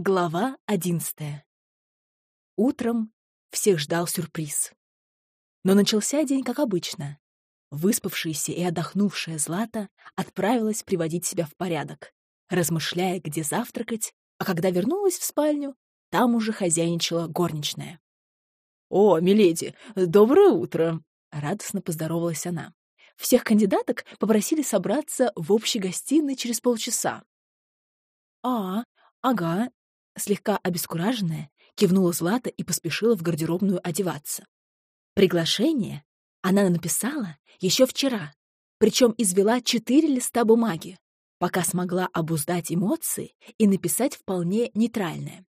Глава одиннадцатая. Утром всех ждал сюрприз. Но начался день как обычно. Выспавшаяся и отдохнувшая Злата отправилась приводить себя в порядок, размышляя, где завтракать, а когда вернулась в спальню, там уже хозяйничала горничная. «О, миледи, доброе утро!» — радостно поздоровалась она. Всех кандидаток попросили собраться в общей гостиной через полчаса. «А, ага», слегка обескураженная, кивнула Злата и поспешила в гардеробную одеваться. Приглашение она написала еще вчера, причем извела четыре листа бумаги, пока смогла обуздать эмоции и написать вполне нейтральное.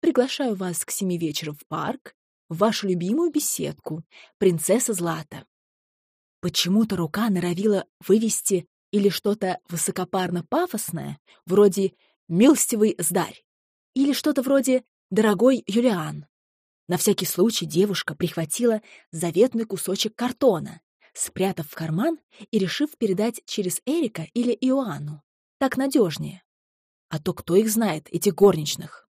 «Приглашаю вас к семи вечера в парк, в вашу любимую беседку, принцесса Злата». Почему-то рука норовила вывести или что-то высокопарно-пафосное, вроде «милостивый сдарь», или что-то вроде «дорогой Юлиан». На всякий случай девушка прихватила заветный кусочек картона, спрятав в карман и решив передать через Эрика или Иоанну. Так надежнее. А то кто их знает, этих горничных?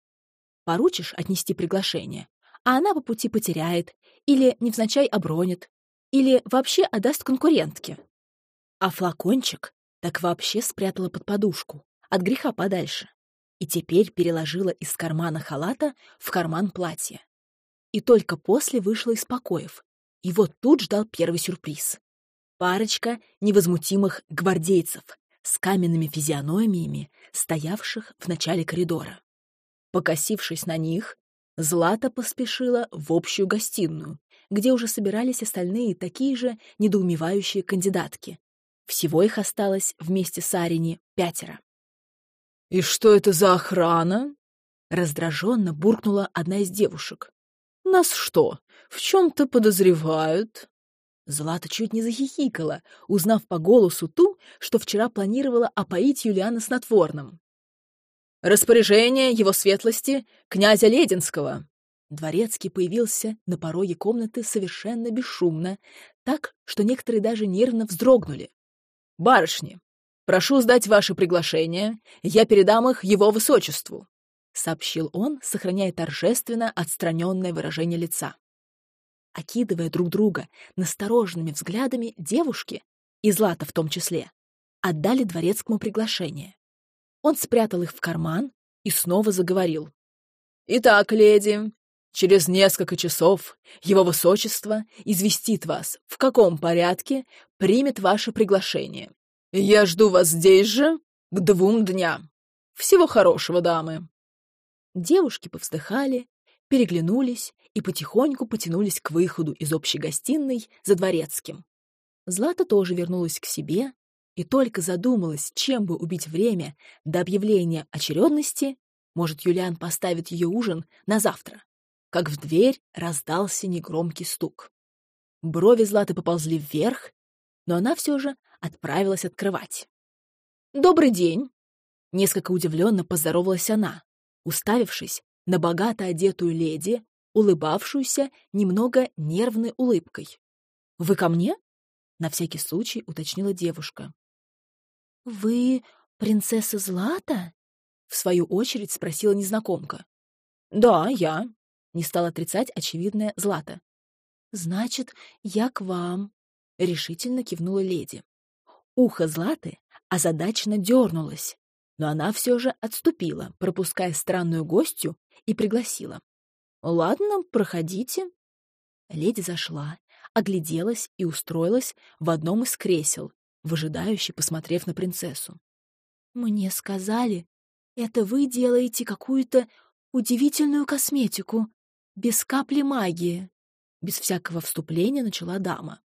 Поручишь отнести приглашение, а она по пути потеряет или невзначай обронит, или вообще отдаст конкурентке. А флакончик так вообще спрятала под подушку, от греха подальше и теперь переложила из кармана халата в карман платья. И только после вышла из покоев. И вот тут ждал первый сюрприз. Парочка невозмутимых гвардейцев с каменными физиономиями, стоявших в начале коридора. Покосившись на них, Злата поспешила в общую гостиную, где уже собирались остальные такие же недоумевающие кандидатки. Всего их осталось вместе с Арини пятеро. «И что это за охрана?» Раздраженно буркнула одна из девушек. «Нас что, в чем-то подозревают?» Злата чуть не захихикала, узнав по голосу ту, что вчера планировала опоить Юлиана снотворным. «Распоряжение его светлости, князя Лединского!» Дворецкий появился на пороге комнаты совершенно бесшумно, так, что некоторые даже нервно вздрогнули. «Барышни, Прошу сдать ваше приглашение, я передам их его высочеству», — сообщил он, сохраняя торжественно отстраненное выражение лица. Окидывая друг друга настороженными взглядами, девушки, и Злата в том числе, отдали дворецкому приглашение. Он спрятал их в карман и снова заговорил. «Итак, леди, через несколько часов его высочество известит вас, в каком порядке примет ваше приглашение. «Я жду вас здесь же к двум дням. Всего хорошего, дамы!» Девушки повздыхали, переглянулись и потихоньку потянулись к выходу из общей гостиной за дворецким. Злата тоже вернулась к себе и только задумалась, чем бы убить время до объявления очередности, может, Юлиан поставит ее ужин на завтра, как в дверь раздался негромкий стук. Брови Златы поползли вверх, но она все же отправилась открывать. «Добрый день!» Несколько удивленно поздоровалась она, уставившись на богато одетую леди, улыбавшуюся немного нервной улыбкой. «Вы ко мне?» — на всякий случай уточнила девушка. «Вы принцесса Злата?» — в свою очередь спросила незнакомка. «Да, я», — не стала отрицать очевидное Злата. «Значит, я к вам», — решительно кивнула леди. Ухо Златы озадаченно дернулось, но она все же отступила, пропуская странную гостью, и пригласила. «Ладно, проходите». Леди зашла, огляделась и устроилась в одном из кресел, выжидающе посмотрев на принцессу. «Мне сказали, это вы делаете какую-то удивительную косметику, без капли магии», без всякого вступления начала дама.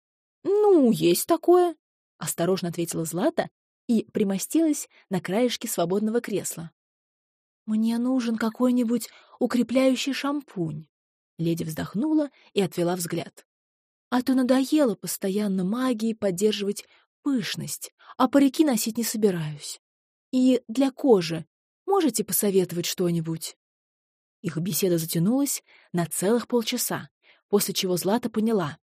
«Ну, есть такое», — осторожно ответила Злата и примостилась на краешке свободного кресла. «Мне нужен какой-нибудь укрепляющий шампунь». Леди вздохнула и отвела взгляд. «А то надоело постоянно магией поддерживать пышность, а парики носить не собираюсь. И для кожи можете посоветовать что-нибудь?» Их беседа затянулась на целых полчаса, после чего Злата поняла.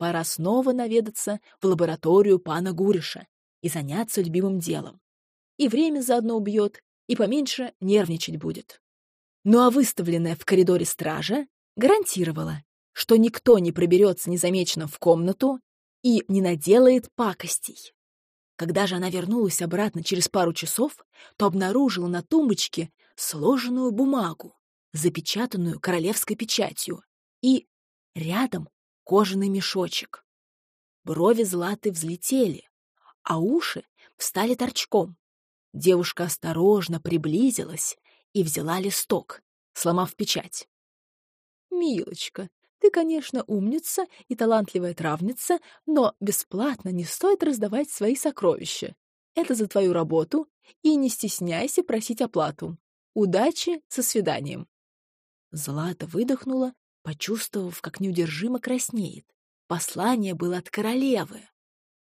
Пора снова наведаться в лабораторию пана Гуриша и заняться любимым делом. И время заодно убьет, и поменьше нервничать будет. Ну а выставленная в коридоре стража гарантировала, что никто не проберется незамеченным в комнату и не наделает пакостей. Когда же она вернулась обратно через пару часов, то обнаружила на тумбочке сложенную бумагу, запечатанную королевской печатью, и рядом кожаный мешочек. Брови Златы взлетели, а уши встали торчком. Девушка осторожно приблизилась и взяла листок, сломав печать. «Милочка, ты, конечно, умница и талантливая травница, но бесплатно не стоит раздавать свои сокровища. Это за твою работу, и не стесняйся просить оплату. Удачи со свиданием. Злата выдохнула, почувствовав, как неудержимо краснеет. Послание было от королевы.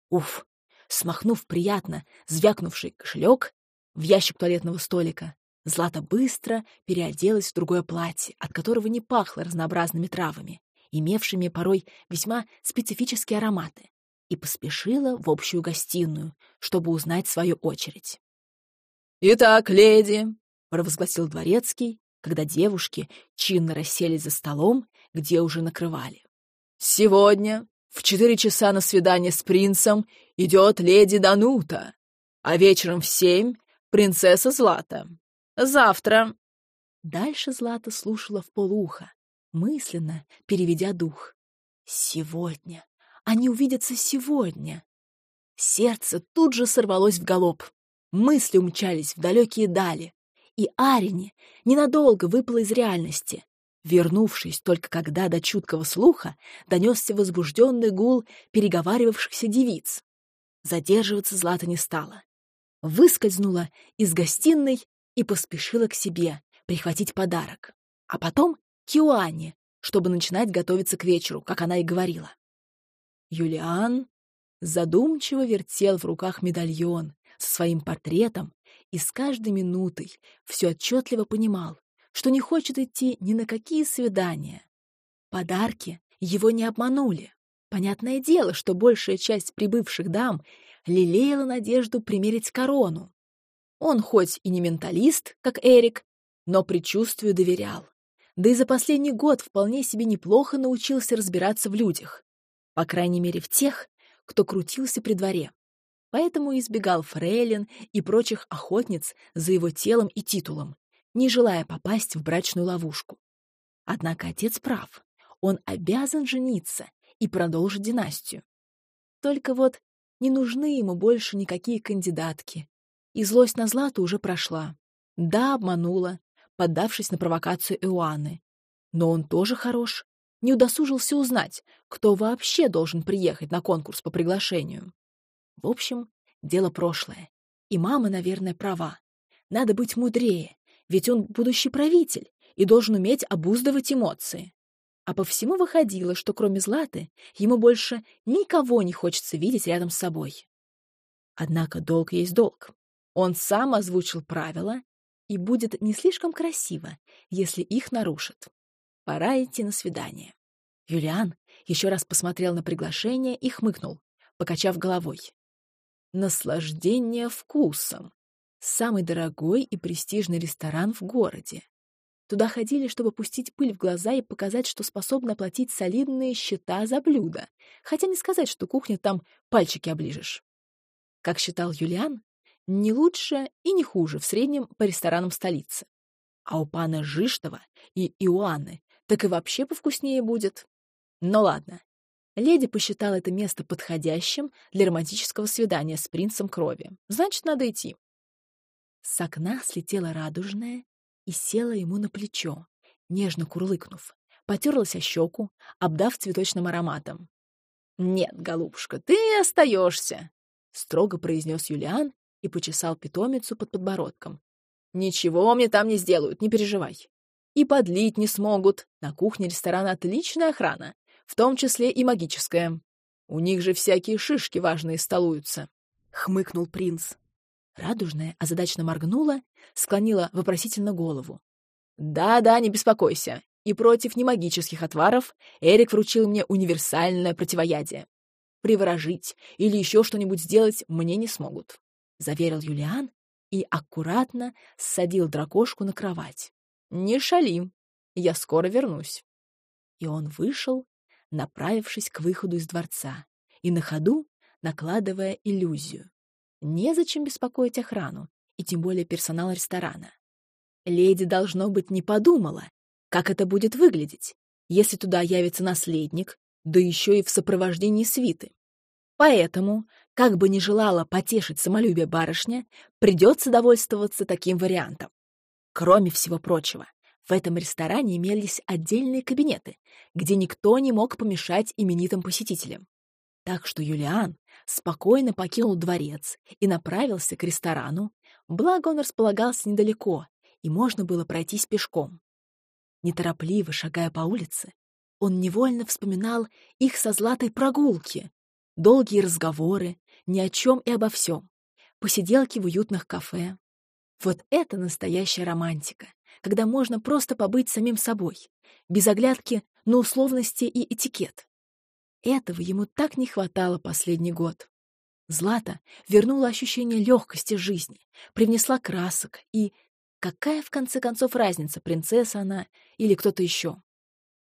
Уф! Смахнув приятно звякнувший кошелек в ящик туалетного столика, Злата быстро переоделась в другое платье, от которого не пахло разнообразными травами, имевшими порой весьма специфические ароматы, и поспешила в общую гостиную, чтобы узнать свою очередь. «Итак, леди», — провозгласил дворецкий, когда девушки чинно расселись за столом, где уже накрывали. «Сегодня в четыре часа на свидание с принцем идет леди Данута, а вечером в семь — принцесса Злата. Завтра...» Дальше Злата слушала в полуха, мысленно переведя дух. «Сегодня! Они увидятся сегодня!» Сердце тут же сорвалось в галоп. Мысли умчались в далекие дали, и Арине ненадолго выпала из реальности, вернувшись только когда до чуткого слуха донесся возбужденный гул переговаривавшихся девиц. Задерживаться Злата не стала. Выскользнула из гостиной и поспешила к себе прихватить подарок. А потом к Иоанне, чтобы начинать готовиться к вечеру, как она и говорила. Юлиан задумчиво вертел в руках медальон со своим портретом и с каждой минутой все отчетливо понимал, что не хочет идти ни на какие свидания. Подарки его не обманули. Понятное дело, что большая часть прибывших дам лелеяла надежду примерить корону. Он хоть и не менталист, как Эрик, но предчувствию доверял. Да и за последний год вполне себе неплохо научился разбираться в людях. По крайней мере, в тех, кто крутился при дворе. Поэтому избегал фрейлин и прочих охотниц за его телом и титулом, не желая попасть в брачную ловушку. Однако отец прав. Он обязан жениться и продолжить династию. Только вот не нужны ему больше никакие кандидатки. И злость на Злату уже прошла. Да, обманула, поддавшись на провокацию Иоанны. Но он тоже хорош. Не удосужился узнать, кто вообще должен приехать на конкурс по приглашению. В общем, дело прошлое. И мама, наверное, права. Надо быть мудрее, ведь он будущий правитель и должен уметь обуздывать эмоции. А по всему выходило, что кроме Златы ему больше никого не хочется видеть рядом с собой. Однако долг есть долг. Он сам озвучил правила и будет не слишком красиво, если их нарушат. Пора идти на свидание. Юлиан еще раз посмотрел на приглашение и хмыкнул, покачав головой. Наслаждение вкусом. Самый дорогой и престижный ресторан в городе. Туда ходили, чтобы пустить пыль в глаза и показать, что способны оплатить солидные счета за блюдо, хотя не сказать, что кухня там пальчики оближешь. Как считал Юлиан, не лучше и не хуже в среднем по ресторанам столицы. А у пана Жиштова и Иоанны так и вообще повкуснее будет. Но ладно. Леди посчитала это место подходящим для романтического свидания с принцем крови. Значит, надо идти. С окна слетела радужная и села ему на плечо, нежно курлыкнув, потерлась о щеку, обдав цветочным ароматом. «Нет, голубушка, ты остаешься», — строго произнес Юлиан и почесал питомицу под подбородком. «Ничего мне там не сделают, не переживай. И подлить не смогут. На кухне ресторана отличная охрана, в том числе и магическая. У них же всякие шишки важные столуются», — хмыкнул принц. Радужная озадачно моргнула, склонила вопросительно голову. «Да-да, не беспокойся. И против немагических отваров Эрик вручил мне универсальное противоядие. Приворожить или еще что-нибудь сделать мне не смогут. — заверил Юлиан и аккуратно ссадил дракошку на кровать. «Не шали, я скоро вернусь». И он вышел, направившись к выходу из дворца, и на ходу накладывая иллюзию. Незачем беспокоить охрану, и тем более персонал ресторана. Леди, должно быть, не подумала, как это будет выглядеть, если туда явится наследник, да еще и в сопровождении свиты. Поэтому, как бы ни желала потешить самолюбие барышня, придется довольствоваться таким вариантом. Кроме всего прочего, в этом ресторане имелись отдельные кабинеты, где никто не мог помешать именитым посетителям. Так что Юлиан спокойно покинул дворец и направился к ресторану, благо он располагался недалеко, и можно было пройтись пешком. Неторопливо шагая по улице, он невольно вспоминал их со Златой прогулки, долгие разговоры, ни о чем и обо всем, посиделки в уютных кафе. Вот это настоящая романтика, когда можно просто побыть самим собой, без оглядки на условности и этикет. Этого ему так не хватало последний год. Злата вернула ощущение легкости жизни, привнесла красок и... Какая, в конце концов, разница, принцесса она или кто-то еще?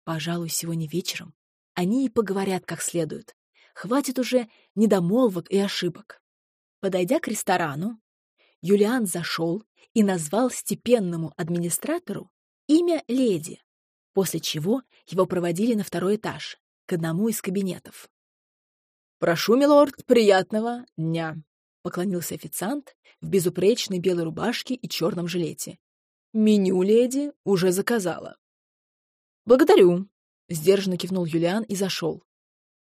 Пожалуй, сегодня вечером они и поговорят как следует. Хватит уже недомолвок и ошибок. Подойдя к ресторану, Юлиан зашел и назвал степенному администратору имя леди, после чего его проводили на второй этаж, к одному из кабинетов. «Прошу, милорд, приятного дня!» — поклонился официант в безупречной белой рубашке и черном жилете. «Меню, леди, уже заказала». «Благодарю», — сдержанно кивнул Юлиан и зашел.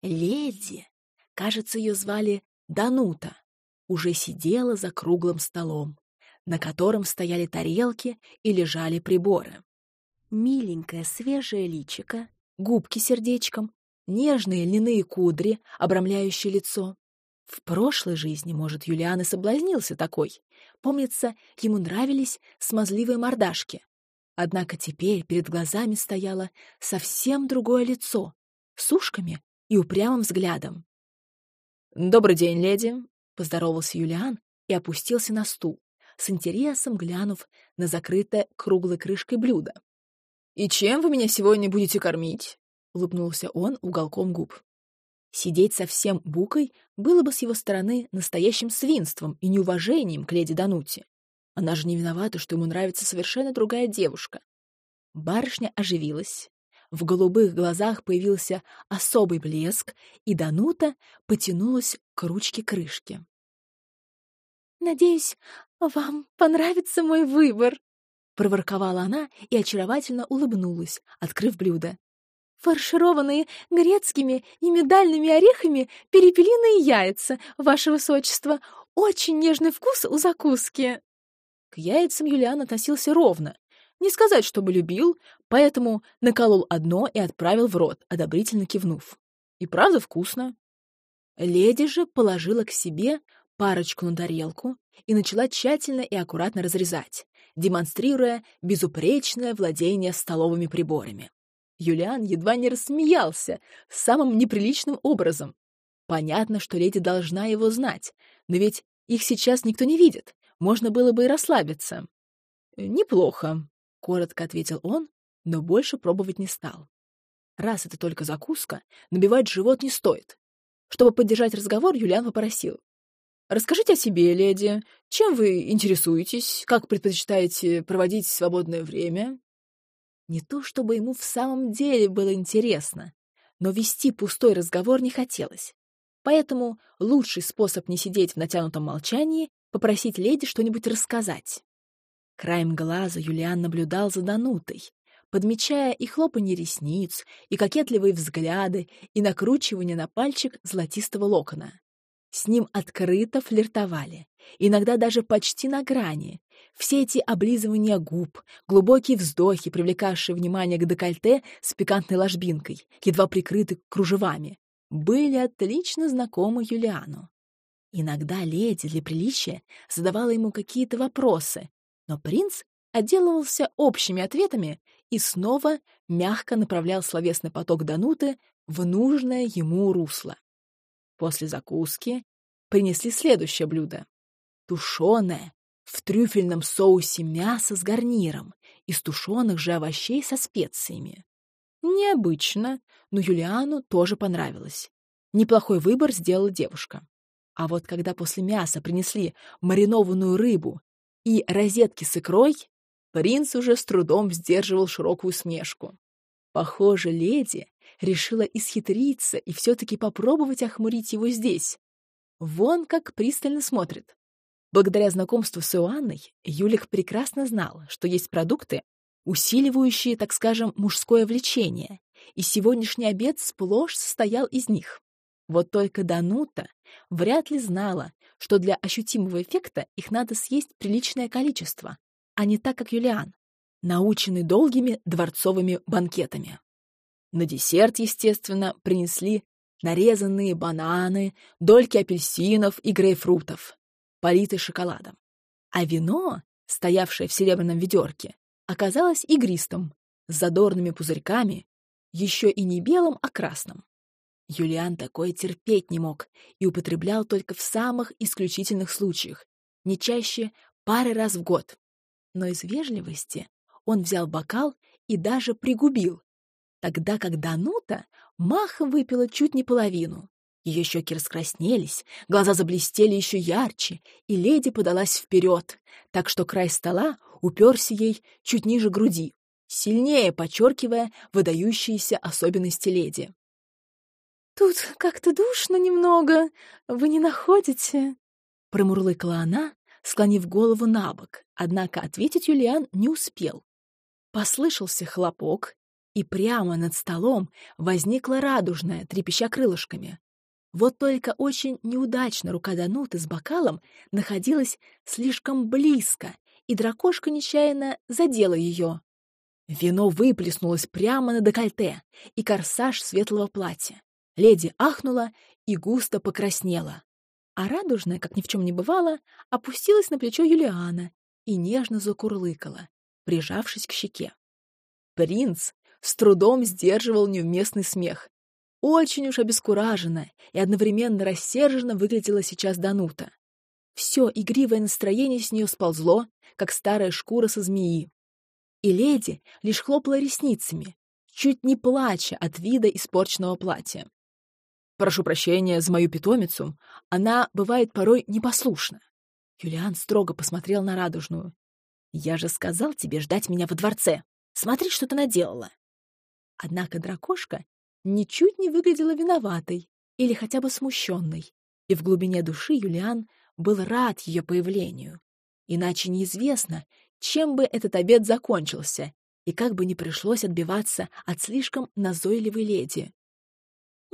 Леди, кажется, ее звали Данута, уже сидела за круглым столом, на котором стояли тарелки и лежали приборы. Миленькое свежее личико, губки сердечком нежные льняные кудри, обрамляющие лицо. В прошлой жизни, может, Юлиан и соблазнился такой. Помнится, ему нравились смазливые мордашки. Однако теперь перед глазами стояло совсем другое лицо, с ушками и упрямым взглядом. «Добрый день, леди!» — поздоровался Юлиан и опустился на стул, с интересом глянув на закрытое круглой крышкой блюдо. «И чем вы меня сегодня будете кормить?» — улыбнулся он уголком губ. Сидеть совсем букой было бы с его стороны настоящим свинством и неуважением к леди Дануте. Она же не виновата, что ему нравится совершенно другая девушка. Барышня оживилась. В голубых глазах появился особый блеск, и Данута потянулась к ручке крышки. «Надеюсь, вам понравится мой выбор», — проворковала она и очаровательно улыбнулась, открыв блюдо фаршированные грецкими и медальными орехами перепелиные яйца, ваше высочество. Очень нежный вкус у закуски. К яйцам Юлиан относился ровно. Не сказать, чтобы любил, поэтому наколол одно и отправил в рот, одобрительно кивнув. И правда вкусно. Леди же положила к себе парочку на тарелку и начала тщательно и аккуратно разрезать, демонстрируя безупречное владение столовыми приборами. Юлиан едва не рассмеялся самым неприличным образом. Понятно, что леди должна его знать, но ведь их сейчас никто не видит. Можно было бы и расслабиться. «Неплохо», — коротко ответил он, но больше пробовать не стал. Раз это только закуска, набивать живот не стоит. Чтобы поддержать разговор, Юлиан попросил. «Расскажите о себе, леди. Чем вы интересуетесь? Как предпочитаете проводить свободное время?» Не то чтобы ему в самом деле было интересно, но вести пустой разговор не хотелось. Поэтому лучший способ не сидеть в натянутом молчании — попросить леди что-нибудь рассказать. Краем глаза Юлиан наблюдал за Данутой, подмечая и хлопанье ресниц, и кокетливые взгляды, и накручивание на пальчик золотистого локона. С ним открыто флиртовали, иногда даже почти на грани, все эти облизывания губ, глубокие вздохи, привлекавшие внимание к декольте с пикантной ложбинкой, едва прикрыты кружевами, были отлично знакомы Юлиану. Иногда леди для приличия задавала ему какие-то вопросы, но принц отделывался общими ответами и снова мягко направлял словесный поток Дануты в нужное ему русло. После закуски принесли следующее блюдо — тушеное, в трюфельном соусе мясо с гарниром из тушеных же овощей со специями. Необычно, но Юлиану тоже понравилось. Неплохой выбор сделала девушка. А вот когда после мяса принесли маринованную рыбу и розетки с икрой, принц уже с трудом сдерживал широкую смешку. Похоже, леди решила исхитриться и все-таки попробовать охмурить его здесь. Вон как пристально смотрит. Благодаря знакомству с Иоанной, Юлих прекрасно знал, что есть продукты, усиливающие, так скажем, мужское влечение, и сегодняшний обед сплошь состоял из них. Вот только Данута вряд ли знала, что для ощутимого эффекта их надо съесть приличное количество, а не так, как Юлиан, наученный долгими дворцовыми банкетами. На десерт, естественно, принесли нарезанные бананы, дольки апельсинов и грейпфрутов политый шоколадом. А вино, стоявшее в серебряном ведерке, оказалось игристым, с задорными пузырьками, еще и не белым, а красным. Юлиан такое терпеть не мог и употреблял только в самых исключительных случаях, не чаще пары раз в год. Но из вежливости он взял бокал и даже пригубил, тогда как Данута махом выпила чуть не половину. Ее щеки раскраснелись, глаза заблестели еще ярче, и леди подалась вперед, так что край стола уперся ей чуть ниже груди, сильнее подчеркивая выдающиеся особенности леди. «Тут как-то душно немного, вы не находите?» Промурлыкала она, склонив голову на бок, однако ответить Юлиан не успел. Послышался хлопок, и прямо над столом возникла радужная, трепеща крылышками. Вот только очень неудачно рука Дануты с бокалом находилась слишком близко, и дракошка нечаянно задела ее. Вино выплеснулось прямо на декольте и корсаж светлого платья. Леди ахнула и густо покраснела. А радужная, как ни в чем не бывало, опустилась на плечо Юлиана и нежно закурлыкала, прижавшись к щеке. Принц с трудом сдерживал неуместный смех, очень уж обескуражена и одновременно рассерженно выглядела сейчас Данута. Все игривое настроение с нее сползло, как старая шкура со змеи. И леди лишь хлопала ресницами, чуть не плача от вида испорченного платья. «Прошу прощения за мою питомицу, она бывает порой непослушна». Юлиан строго посмотрел на радужную. «Я же сказал тебе ждать меня во дворце. Смотри, что ты наделала». Однако дракошка ничуть не выглядела виноватой или хотя бы смущенной, и в глубине души Юлиан был рад ее появлению. Иначе неизвестно, чем бы этот обед закончился, и как бы не пришлось отбиваться от слишком назойливой леди.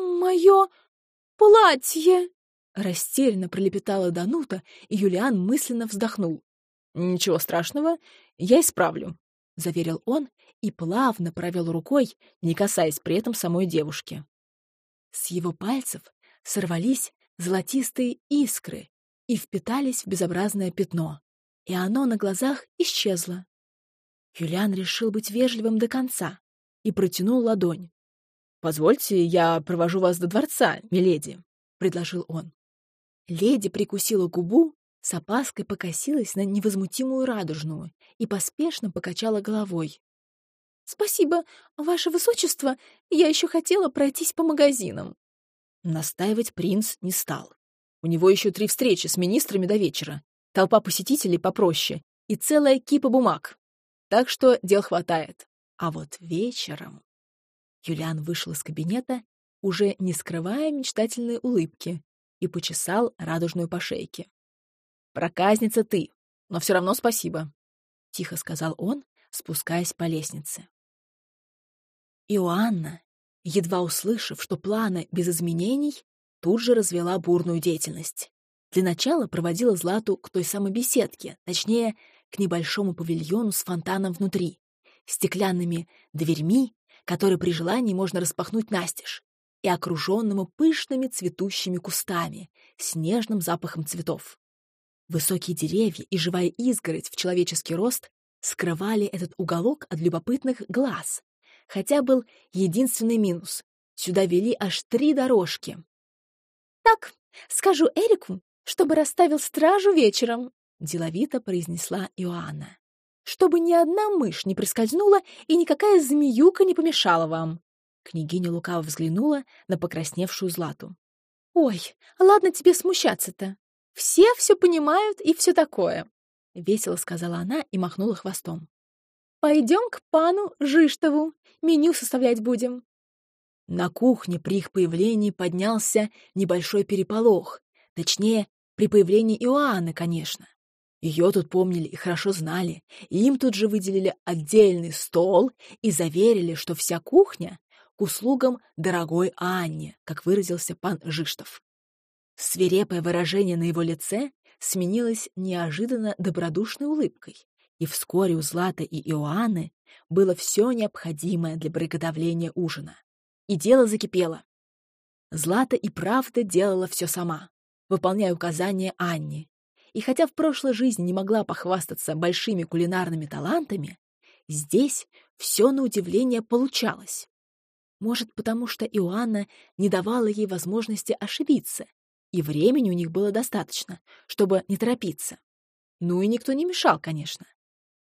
«Мое платье!» Растерянно пролепетала Данута, и Юлиан мысленно вздохнул. «Ничего страшного, я исправлю», — заверил он и плавно провел рукой, не касаясь при этом самой девушки. С его пальцев сорвались золотистые искры и впитались в безобразное пятно, и оно на глазах исчезло. Юлиан решил быть вежливым до конца и протянул ладонь. «Позвольте, я провожу вас до дворца, миледи», — предложил он. Леди прикусила губу, с опаской покосилась на невозмутимую радужную и поспешно покачала головой. «Спасибо, ваше высочество, я еще хотела пройтись по магазинам». Настаивать принц не стал. У него еще три встречи с министрами до вечера, толпа посетителей попроще и целая кипа бумаг. Так что дел хватает. А вот вечером... Юлиан вышел из кабинета, уже не скрывая мечтательной улыбки, и почесал радужную по шейке. «Проказница ты, но все равно спасибо», — тихо сказал он, спускаясь по лестнице. Иоанна, едва услышав, что планы без изменений, тут же развела бурную деятельность. Для начала проводила Злату к той самой беседке, точнее, к небольшому павильону с фонтаном внутри, стеклянными дверьми, которые при желании можно распахнуть настежь, и окруженному пышными цветущими кустами с нежным запахом цветов. Высокие деревья и живая изгородь в человеческий рост скрывали этот уголок от любопытных глаз, хотя был единственный минус. Сюда вели аж три дорожки. «Так, скажу Эрику, чтобы расставил стражу вечером», — деловито произнесла Иоанна. Чтобы ни одна мышь не проскользнула и никакая змеюка не помешала вам. Княгиня лукаво взглянула на покрасневшую Злату. «Ой, ладно тебе смущаться-то. Все все понимают и все такое», — весело сказала она и махнула хвостом. «Пойдем к пану Жиштову, меню составлять будем». На кухне при их появлении поднялся небольшой переполох, точнее, при появлении Иоанны, конечно. Ее тут помнили и хорошо знали, и им тут же выделили отдельный стол и заверили, что вся кухня к услугам дорогой Анне, как выразился пан Жиштов. Свирепое выражение на его лице сменилось неожиданно добродушной улыбкой, и вскоре у Златы и Иоанны было все необходимое для приготовления ужина. И дело закипело. Злата и правда делала все сама, выполняя указания Анне, и хотя в прошлой жизни не могла похвастаться большими кулинарными талантами, здесь все на удивление получалось. Может, потому что Иоанна не давала ей возможности ошибиться, и времени у них было достаточно, чтобы не торопиться. Ну и никто не мешал, конечно.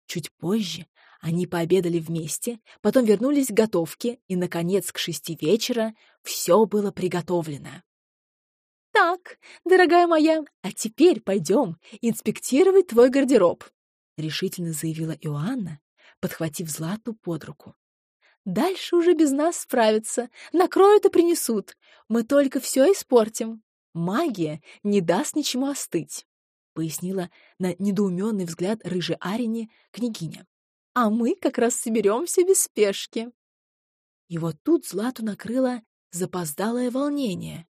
Чуть позже они пообедали вместе, потом вернулись к готовке, и, наконец, к шести вечера все было приготовлено. «Так, дорогая моя, а теперь пойдем инспектировать твой гардероб», — решительно заявила Иоанна, подхватив Злату под руку. «Дальше уже без нас справятся, накроют и принесут. Мы только все испортим. Магия не даст ничему остыть», — пояснила на недоуменный взгляд рыжей Арине княгиня. «А мы как раз соберемся без спешки». И вот тут Злату накрыло запоздалое волнение.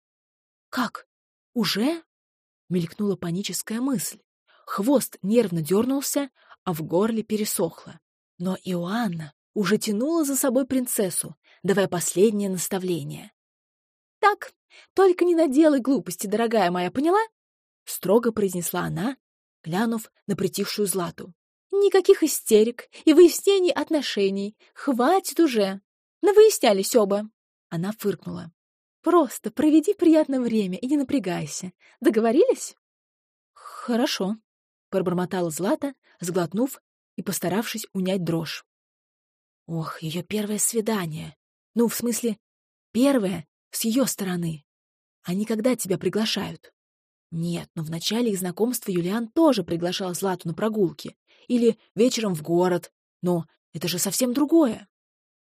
«Как? «Уже?» — мелькнула паническая мысль. Хвост нервно дернулся, а в горле пересохло. Но Иоанна уже тянула за собой принцессу, давая последнее наставление. «Так, только не наделай глупости, дорогая моя, поняла?» — строго произнесла она, глянув на притихшую Злату. «Никаких истерик и выяснений отношений. Хватит уже. Навыяснялись оба». Она фыркнула. Просто проведи приятное время и не напрягайся. Договорились? Хорошо, пробормотала Злата, сглотнув и постаравшись унять дрожь. Ох, ее первое свидание. Ну, в смысле, первое с ее стороны. Они когда тебя приглашают? Нет, но в начале их знакомства Юлиан тоже приглашал Злату на прогулки. Или вечером в город. Но это же совсем другое.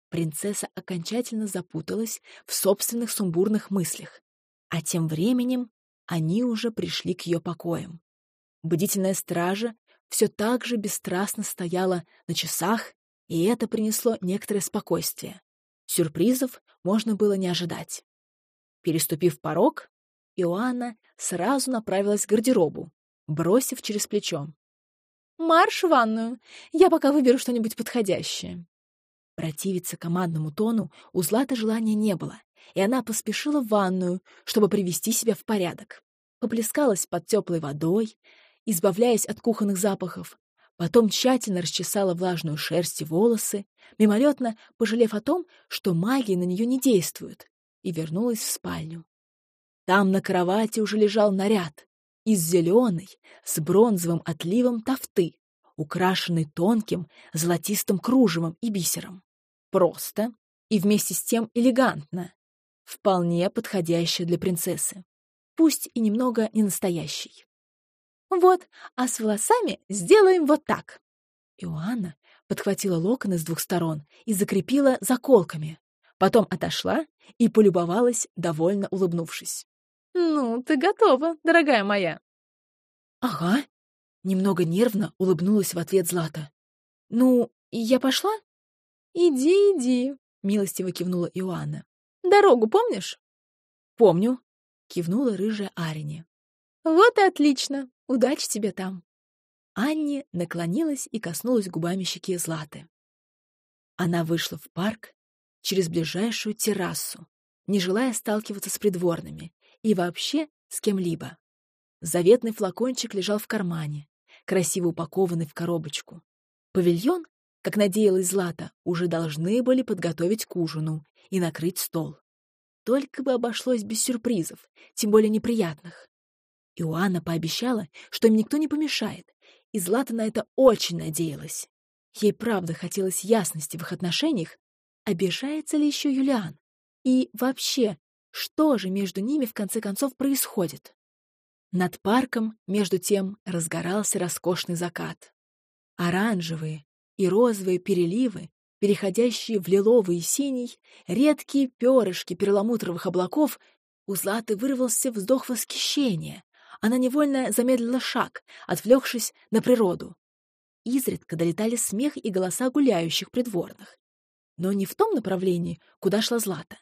Принцесса окончательно запуталась в собственных сумбурных мыслях. А тем временем они уже пришли к ее покоям. Бдительная стража все так же бесстрастно стояла на часах, и это принесло некоторое спокойствие. Сюрпризов можно было не ожидать. Переступив порог, Иоанна сразу направилась к гардеробу, бросив через плечо. «Марш в ванную! Я пока выберу что-нибудь подходящее». Противиться командному тону у Златы желания не было, и она поспешила в ванную, чтобы привести себя в порядок. Поплескалась под теплой водой, избавляясь от кухонных запахов, потом тщательно расчесала влажную шерсть и волосы, мимолетно пожалев о том, что магия на нее не действует, и вернулась в спальню. Там на кровати уже лежал наряд из зеленой с бронзовым отливом тафты, украшенный тонким золотистым кружевом и бисером. Просто и вместе с тем элегантно. Вполне подходящая для принцессы. Пусть и немного не настоящий. Вот, а с волосами сделаем вот так. Иоанна подхватила локоны с двух сторон и закрепила заколками. Потом отошла и полюбовалась, довольно улыбнувшись. «Ну, ты готова, дорогая моя». «Ага», — немного нервно улыбнулась в ответ Злата. «Ну, я пошла?» «Иди, иди», — милостиво кивнула Иоанна. «Дорогу помнишь?» «Помню», — кивнула рыжая Арине. «Вот и отлично. Удачи тебе там». Анне наклонилась и коснулась губами щеки Златы. Она вышла в парк через ближайшую террасу, не желая сталкиваться с придворными и вообще с кем-либо. Заветный флакончик лежал в кармане, красиво упакованный в коробочку. Павильон как надеялась Злата, уже должны были подготовить к ужину и накрыть стол. Только бы обошлось без сюрпризов, тем более неприятных. Иоанна пообещала, что им никто не помешает, и Злата на это очень надеялась. Ей правда хотелось ясности в их отношениях, обижается ли еще Юлиан? И вообще, что же между ними в конце концов происходит? Над парком, между тем, разгорался роскошный закат. Оранжевые и розовые переливы, переходящие в лиловый и синий, редкие перышки перламутровых облаков, у Златы вырвался вздох восхищения. Она невольно замедлила шаг, отвлекшись на природу. Изредка долетали смех и голоса гуляющих придворных. Но не в том направлении, куда шла Злата.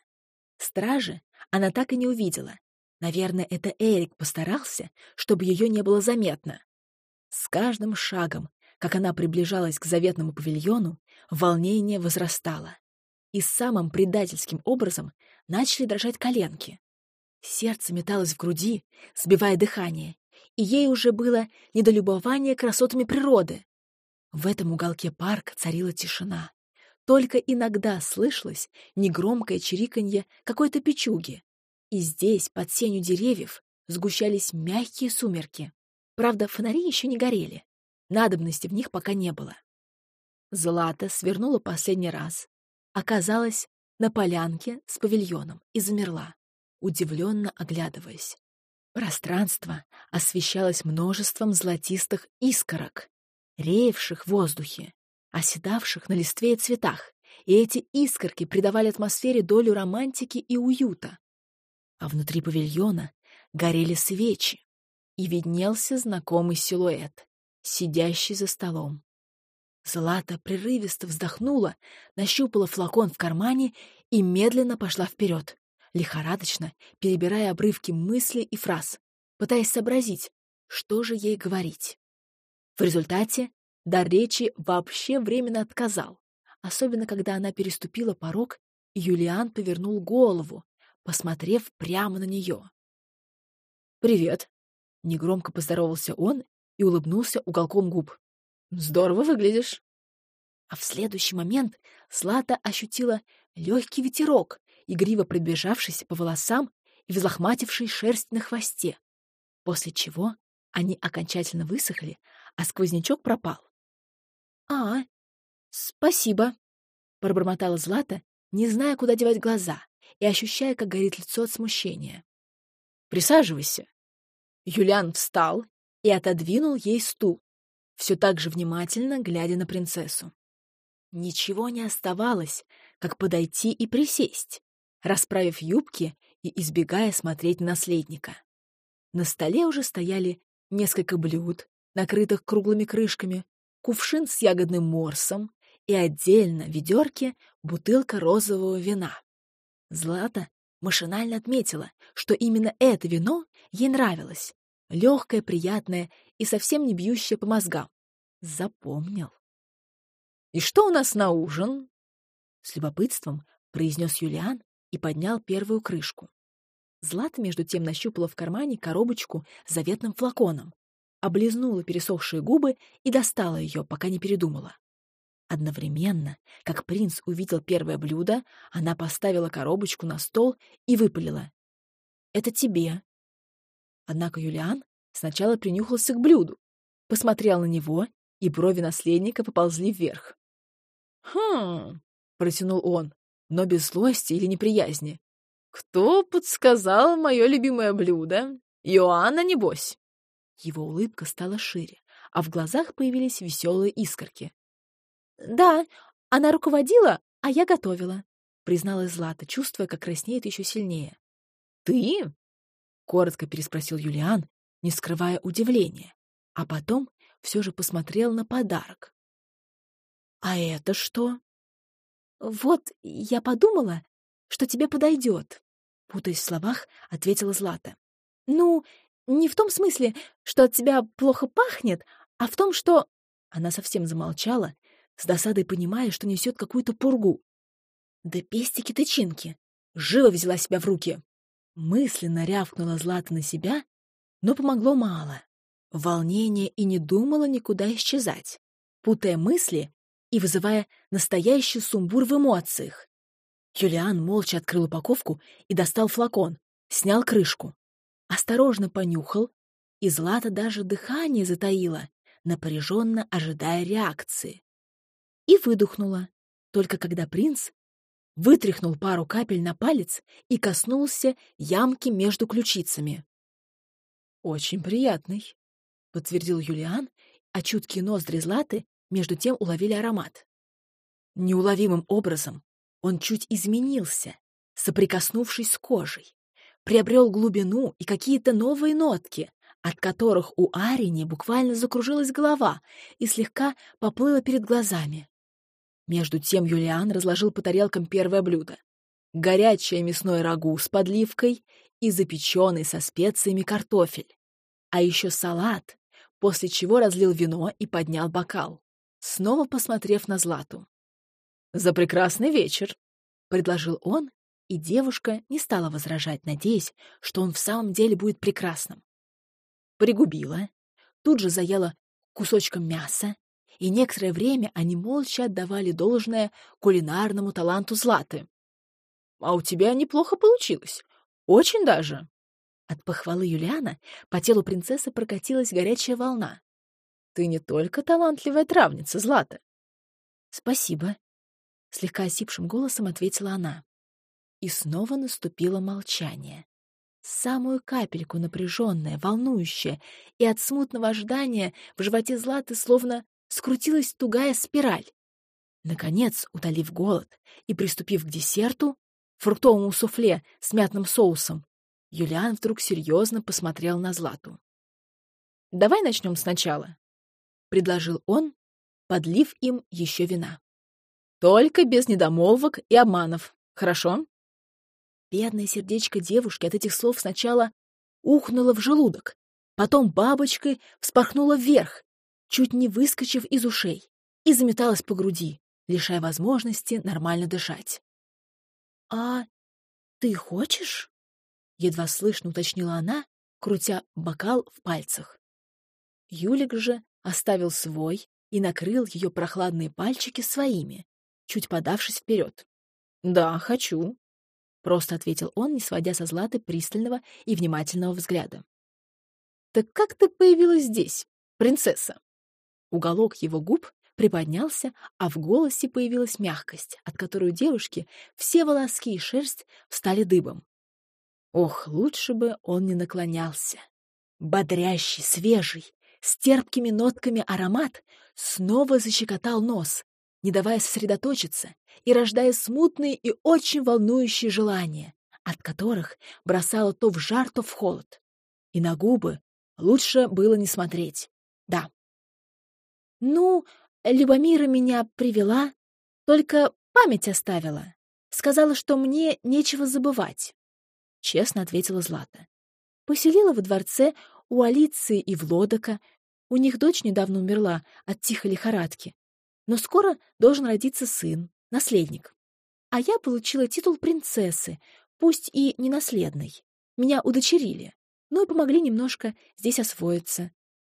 Стражи она так и не увидела. Наверное, это Эрик постарался, чтобы ее не было заметно. С каждым шагом, как она приближалась к заветному павильону, волнение возрастало. И самым предательским образом начали дрожать коленки. Сердце металось в груди, сбивая дыхание, и ей уже было недолюбование красотами природы. В этом уголке парка царила тишина. Только иногда слышалось негромкое чириканье какой-то печуги. И здесь, под сенью деревьев, сгущались мягкие сумерки. Правда, фонари еще не горели. Надобности в них пока не было. Злата свернула последний раз. Оказалась на полянке с павильоном и замерла удивленно оглядываясь. Пространство освещалось множеством золотистых искорок, реевших в воздухе, оседавших на листве и цветах, и эти искорки придавали атмосфере долю романтики и уюта. А внутри павильона горели свечи, и виднелся знакомый силуэт, сидящий за столом. Злата прерывисто вздохнула, нащупала флакон в кармане и медленно пошла вперед лихорадочно перебирая обрывки мыслей и фраз, пытаясь сообразить, что же ей говорить. В результате дар речи вообще временно отказал, особенно когда она переступила порог, и Юлиан повернул голову, посмотрев прямо на нее. «Привет!» — негромко поздоровался он и улыбнулся уголком губ. «Здорово выглядишь!» А в следующий момент Злата ощутила легкий ветерок, игриво пробежавшись по волосам и взлохмативший шерсть на хвосте, после чего они окончательно высохли, а сквознячок пропал. «А, спасибо», — пробормотала Злата, не зная, куда девать глаза и ощущая, как горит лицо от смущения. «Присаживайся». Юлиан встал и отодвинул ей стул, все так же внимательно глядя на принцессу. Ничего не оставалось, как подойти и присесть расправив юбки и избегая смотреть на наследника. На столе уже стояли несколько блюд, накрытых круглыми крышками, кувшин с ягодным морсом и отдельно в ведерке бутылка розового вина. Злата машинально отметила, что именно это вино ей нравилось. Легкое, приятное и совсем не бьющее по мозгам. Запомнил. «И что у нас на ужин?» С любопытством произнес Юлиан, и поднял первую крышку. Злата между тем нащупала в кармане коробочку с заветным флаконом, облизнула пересохшие губы и достала ее, пока не передумала. Одновременно, как принц увидел первое блюдо, она поставила коробочку на стол и выпалила. «Это тебе». Однако Юлиан сначала принюхался к блюду, посмотрел на него, и брови наследника поползли вверх. «Хм...» — протянул он но без злости или неприязни. «Кто подсказал мое любимое блюдо? Иоанна, небось?» Его улыбка стала шире, а в глазах появились веселые искорки. «Да, она руководила, а я готовила», — призналась Злата, чувствуя, как краснеет еще сильнее. «Ты?» — коротко переспросил Юлиан, не скрывая удивления, а потом все же посмотрел на подарок. «А это что?» «Вот, я подумала, что тебе подойдет», — путаясь в словах, ответила Злата. «Ну, не в том смысле, что от тебя плохо пахнет, а в том, что...» Она совсем замолчала, с досадой понимая, что несет какую-то пургу. «Да пестики-тычинки!» Живо взяла себя в руки. Мысленно рявкнула Злата на себя, но помогло мало. Волнение и не думала никуда исчезать. Путая мысли, и вызывая настоящий сумбур в эмоциях. Юлиан молча открыл упаковку и достал флакон, снял крышку. Осторожно понюхал, и Злата даже дыхание затаила, напряженно ожидая реакции. и выдохнула, только когда принц вытряхнул пару капель на палец и коснулся ямки между ключицами. «Очень приятный», — подтвердил Юлиан, а чуткие ноздри Златы между тем уловили аромат. Неуловимым образом он чуть изменился, соприкоснувшись с кожей, приобрел глубину и какие-то новые нотки, от которых у Арини буквально закружилась голова и слегка поплыла перед глазами. Между тем Юлиан разложил по тарелкам первое блюдо. Горячее мясное рагу с подливкой и запеченный со специями картофель. А еще салат, после чего разлил вино и поднял бокал, снова посмотрев на Злату. «За прекрасный вечер!» — предложил он, и девушка не стала возражать, надеясь, что он в самом деле будет прекрасным. Пригубила, тут же заела кусочком мяса, и некоторое время они молча отдавали должное кулинарному таланту Златы. «А у тебя неплохо получилось. Очень даже». От похвалы Юлиана по телу принцессы прокатилась горячая волна. «Ты не только талантливая травница, Злата». «Спасибо», — слегка осипшим голосом ответила она. И снова наступило молчание. Самую капельку напряженное, волнующее, и от смутного ожидания в животе Златы словно скрутилась тугая спираль. Наконец, утолив голод и приступив к десерту, фруктовому суфле с мятным соусом, Юлиан вдруг серьезно посмотрел на Злату. «Давай начнем сначала», — предложил он, подлив им еще вина. «Только без недомолвок и обманов, хорошо?» Бедное сердечко девушки от этих слов сначала ухнуло в желудок, потом бабочкой вспорхнуло вверх, чуть не выскочив из ушей, и заметалась по груди, лишая возможности нормально дышать. «А ты хочешь?» — едва слышно уточнила она, крутя бокал в пальцах. Юлик же оставил свой и накрыл ее прохладные пальчики своими, чуть подавшись вперед. «Да, хочу», — просто ответил он, не сводя со Златы пристального и внимательного взгляда. «Так как ты появилась здесь, принцесса?» Уголок его губ приподнялся, а в голосе появилась мягкость, от которой у девушки все волоски и шерсть встали дыбом. Ох, лучше бы он не наклонялся. Бодрящий, свежий, с терпкими нотками аромат снова защекотал нос, не давая сосредоточиться и рождая смутные и очень волнующие желания, от которых бросало то в жар, то в холод. И на губы лучше было не смотреть. Да, «Ну, Любомира меня привела, только память оставила. Сказала, что мне нечего забывать», — честно ответила Злата. Поселила во дворце у Алиции и Влодока. У них дочь недавно умерла от тихой лихорадки. Но скоро должен родиться сын, наследник. А я получила титул принцессы, пусть и не наследный. Меня удочерили, ну и помогли немножко здесь освоиться.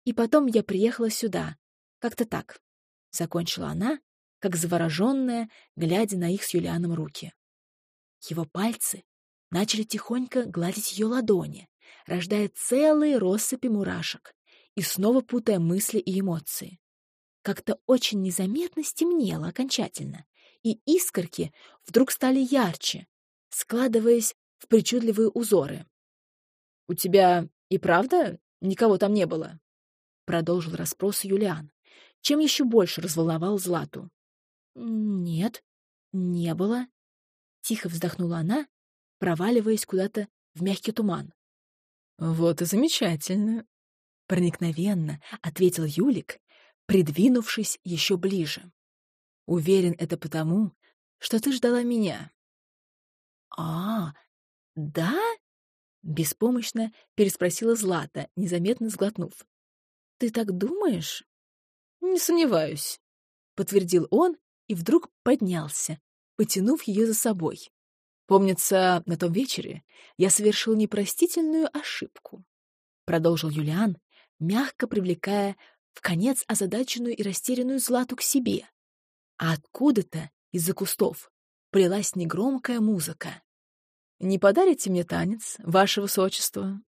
И потом я приехала сюда, как-то так. Закончила она, как завороженная, глядя на их с Юлианом руки. Его пальцы начали тихонько гладить ее ладони, рождая целые россыпи мурашек и снова путая мысли и эмоции. Как-то очень незаметно стемнело окончательно, и искорки вдруг стали ярче, складываясь в причудливые узоры. «У тебя и правда никого там не было?» — продолжил расспрос Юлиан чем еще больше разволновал Злату. «Нет, не было», — тихо вздохнула она, проваливаясь куда-то в мягкий туман. «Вот и замечательно», — проникновенно ответил Юлик, придвинувшись еще ближе. «Уверен, это потому, что ты ждала меня». «А, да?» — беспомощно переспросила Злата, незаметно сглотнув. «Ты так думаешь?» «Не сомневаюсь», — подтвердил он и вдруг поднялся, потянув ее за собой. «Помнится, на том вечере я совершил непростительную ошибку», — продолжил Юлиан, мягко привлекая в конец озадаченную и растерянную Злату к себе. А откуда-то из-за кустов плелась негромкая музыка. «Не подарите мне танец, ваше высочество?»